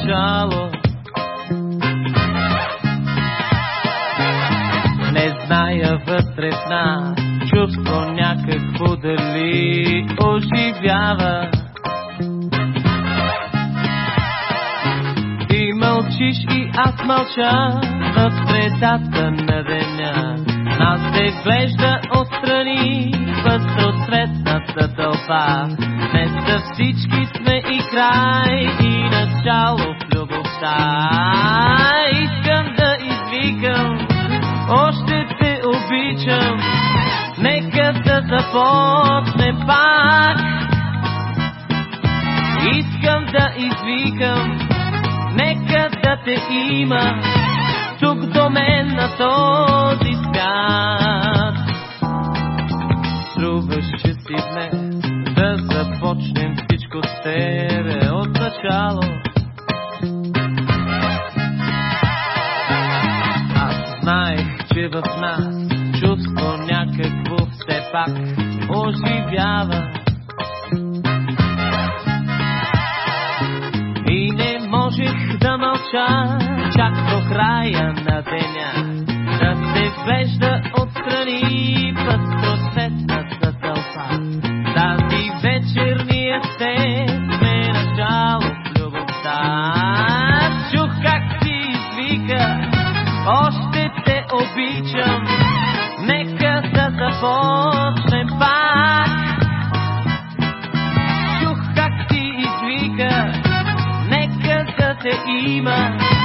начало. Не зная вътре в нас чувство някакво дали оживява. И мълчиш и аз мълча в средата на деня. Нас се глежда отстрани възпроцветната тълпа. Днес всички сме и край и начало в любовта. Искам да извикам, още те обичам. Нека да започне пак. Искам да извикам, нека да те има тук до мен на този започнем всичко с тебе от начало. Аз знаех, че в нас чувство някакво все пак оживява. И не можех да мълча чак до края на деня, да се вежда те сме. Чух как извика, още те обичам. Нека да започнем пак. Чух как ти извика, нека да има.